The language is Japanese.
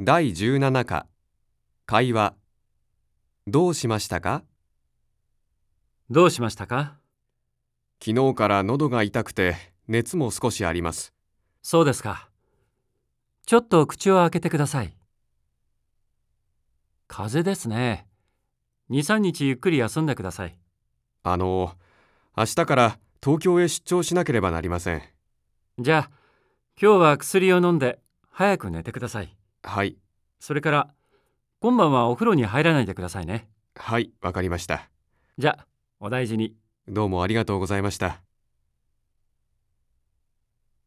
第17課会話どうしましたか？どうしましたか？昨日から喉が痛くて熱も少しありますそうですか。ちょっと口を開けてください。風邪ですね。2、3日ゆっくり休んでください。あの明日から東京へ出張しなければなりませんじゃあ、今日は薬を飲んで早く寝てください。はいそれから、今晩はお風呂に入らないでくださいね。はいわかりましたじゃあ、お大事に。どうもありがとうございました